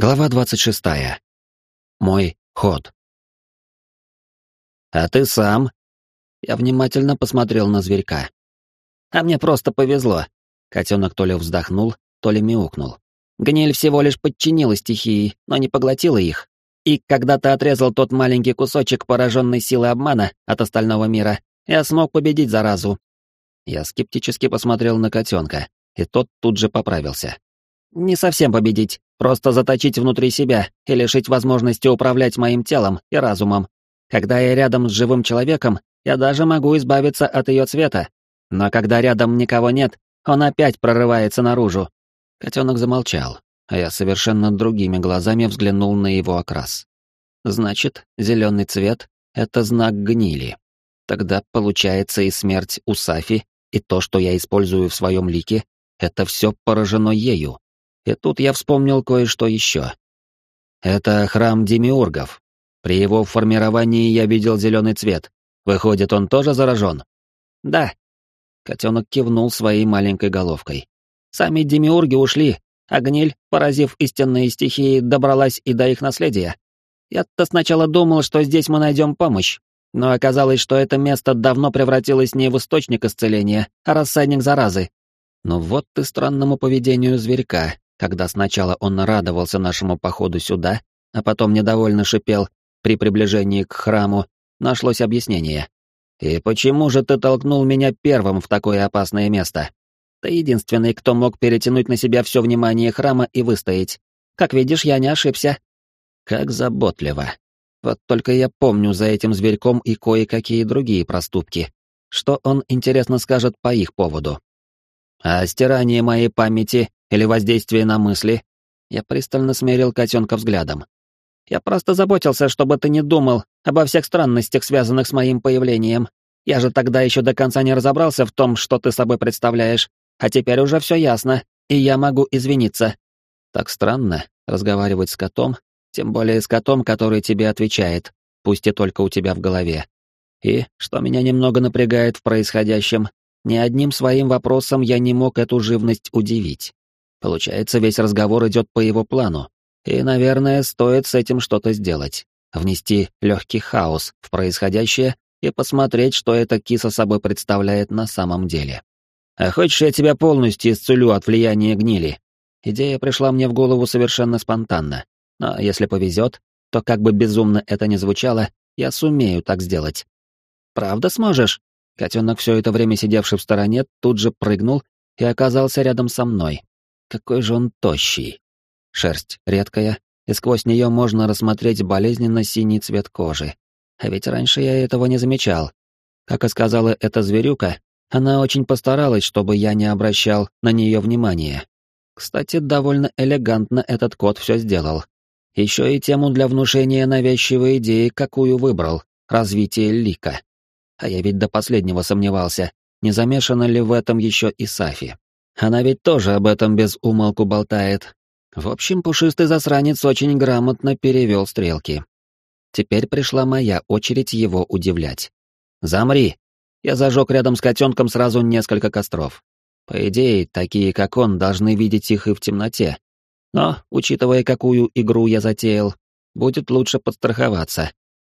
Глава 26. Мой ход. «А ты сам?» Я внимательно посмотрел на зверька. «А мне просто повезло». Котенок то ли вздохнул, то ли мяукнул. Гниль всего лишь подчинила стихии, но не поглотила их. И когда ты отрезал тот маленький кусочек пораженной силы обмана от остального мира, я смог победить заразу. Я скептически посмотрел на котенка, и тот тут же поправился. Не совсем победить, просто заточить внутри себя и лишить возможности управлять моим телом и разумом. Когда я рядом с живым человеком, я даже могу избавиться от ее цвета. Но когда рядом никого нет, он опять прорывается наружу. Котенок замолчал, а я совершенно другими глазами взглянул на его окрас. Значит, зеленый цвет — это знак гнили. Тогда получается и смерть у Сафи, и то, что я использую в своем лике, это все поражено ею. И тут я вспомнил кое-что еще. Это храм демиургов. При его формировании я видел зеленый цвет. Выходит, он тоже заражен? Да. Котенок кивнул своей маленькой головкой. Сами демиурги ушли, а гниль, поразив истинные стихии, добралась и до их наследия. Я-то сначала думал, что здесь мы найдем помощь, но оказалось, что это место давно превратилось не в источник исцеления, а рассадник заразы. Но вот ты странному поведению зверька, когда сначала он радовался нашему походу сюда, а потом недовольно шипел при приближении к храму, нашлось объяснение. «И почему же ты толкнул меня первым в такое опасное место? Ты единственный, кто мог перетянуть на себя все внимание храма и выстоять. Как видишь, я не ошибся». Как заботливо. Вот только я помню за этим зверьком и кое-какие другие проступки. Что он, интересно, скажет по их поводу? А стирание моей памяти или воздействие на мысли? Я пристально смерил котенка взглядом. Я просто заботился, чтобы ты не думал обо всех странностях, связанных с моим появлением. Я же тогда еще до конца не разобрался в том, что ты собой представляешь, а теперь уже все ясно, и я могу извиниться. Так странно разговаривать с котом, тем более с котом, который тебе отвечает, пусть и только у тебя в голове. И, что меня немного напрягает в происходящем, ни одним своим вопросом я не мог эту живность удивить. Получается, весь разговор идет по его плану. И, наверное, стоит с этим что-то сделать. Внести легкий хаос в происходящее и посмотреть, что эта киса собой представляет на самом деле. А хочешь, я тебя полностью исцелю от влияния гнили? Идея пришла мне в голову совершенно спонтанно. Но если повезет, то как бы безумно это ни звучало, я сумею так сделать. Правда сможешь? Котенок, все это время сидевший в стороне, тут же прыгнул и оказался рядом со мной. Какой же он тощий. Шерсть редкая, и сквозь нее можно рассмотреть болезненно синий цвет кожи. А ведь раньше я этого не замечал. Как и сказала эта зверюка, она очень постаралась, чтобы я не обращал на нее внимания. Кстати, довольно элегантно этот кот все сделал. Еще и тему для внушения навязчивой идеи, какую выбрал — развитие лика. А я ведь до последнего сомневался, не замешана ли в этом еще и Сафи. Она ведь тоже об этом без умолку болтает. В общем, пушистый засранец очень грамотно перевел стрелки. Теперь пришла моя очередь его удивлять. «Замри!» Я зажег рядом с котенком сразу несколько костров. По идее, такие, как он, должны видеть их и в темноте. Но, учитывая, какую игру я затеял, будет лучше подстраховаться.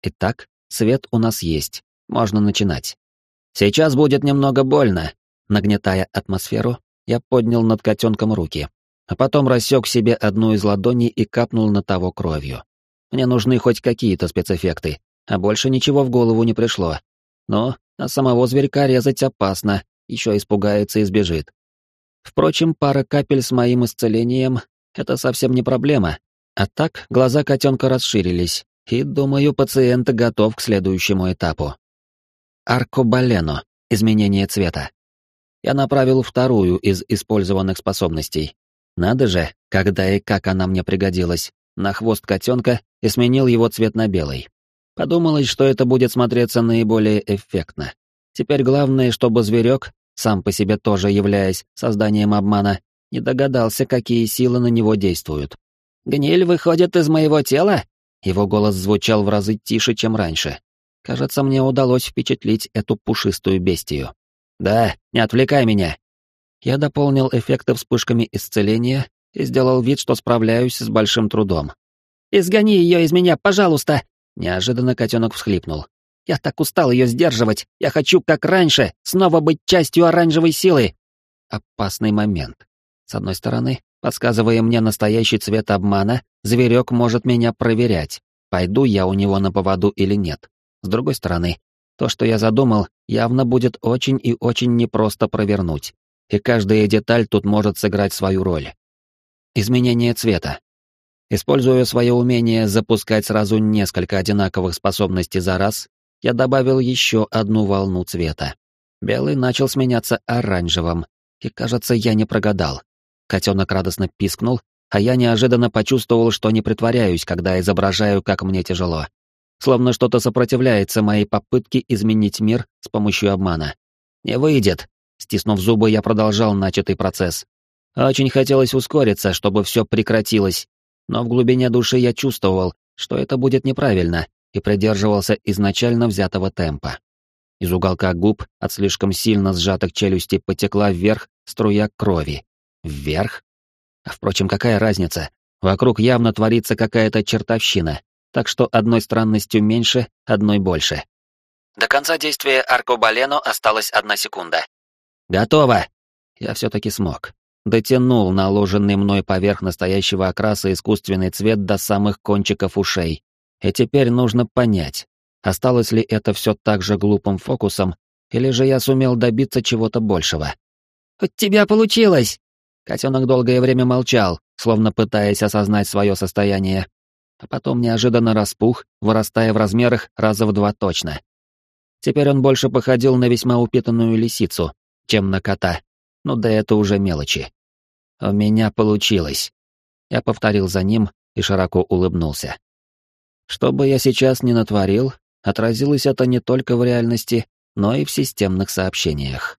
Итак, свет у нас есть, можно начинать. Сейчас будет немного больно. Нагнетая атмосферу, я поднял над котенком руки, а потом рассек себе одну из ладоней и капнул на того кровью. Мне нужны хоть какие-то спецэффекты, а больше ничего в голову не пришло. Но а самого зверька резать опасно, еще испугается и сбежит. Впрочем, пара капель с моим исцелением — это совсем не проблема. А так глаза котенка расширились, и, думаю, пациент готов к следующему этапу. Аркобалено — изменение цвета я направил вторую из использованных способностей. Надо же, когда и как она мне пригодилась, на хвост котенка и сменил его цвет на белый. Подумалось, что это будет смотреться наиболее эффектно. Теперь главное, чтобы зверек, сам по себе тоже являясь созданием обмана, не догадался, какие силы на него действуют. «Гниль выходит из моего тела?» Его голос звучал в разы тише, чем раньше. Кажется, мне удалось впечатлить эту пушистую бестию. «Да, не отвлекай меня!» Я дополнил эффекты вспышками исцеления и сделал вид, что справляюсь с большим трудом. «Изгони ее из меня, пожалуйста!» Неожиданно котенок всхлипнул. «Я так устал ее сдерживать! Я хочу, как раньше, снова быть частью оранжевой силы!» Опасный момент. С одной стороны, подсказывая мне настоящий цвет обмана, зверек может меня проверять, пойду я у него на поводу или нет. С другой стороны, то, что я задумал, явно будет очень и очень непросто провернуть, и каждая деталь тут может сыграть свою роль. Изменение цвета. Используя свое умение запускать сразу несколько одинаковых способностей за раз, я добавил еще одну волну цвета. Белый начал сменяться оранжевым, и, кажется, я не прогадал. Котенок радостно пискнул, а я неожиданно почувствовал, что не притворяюсь, когда изображаю, как мне тяжело. Словно что-то сопротивляется моей попытке изменить мир с помощью обмана. «Не выйдет!» Стиснув зубы, я продолжал начатый процесс. Очень хотелось ускориться, чтобы все прекратилось, но в глубине души я чувствовал, что это будет неправильно, и придерживался изначально взятого темпа. Из уголка губ от слишком сильно сжатых челюстей потекла вверх струя крови. Вверх? А впрочем, какая разница? Вокруг явно творится какая-то чертовщина, так что одной странностью меньше, одной больше. До конца действия аркобалено осталась одна секунда. «Готово!» Я все-таки смог. Дотянул наложенный мной поверх настоящего окраса искусственный цвет до самых кончиков ушей. И теперь нужно понять, Осталось ли это все так же глупым фокусом, или же я сумел добиться чего-то большего? «У тебя получилось!» Котенок долгое время молчал, словно пытаясь осознать свое состояние, а потом неожиданно распух, вырастая в размерах раза в два точно. Теперь он больше походил на весьма упитанную лисицу, чем на кота. Ну да это уже мелочи. У меня получилось. Я повторил за ним и широко улыбнулся. Что бы я сейчас ни натворил, Отразилось это не только в реальности, но и в системных сообщениях.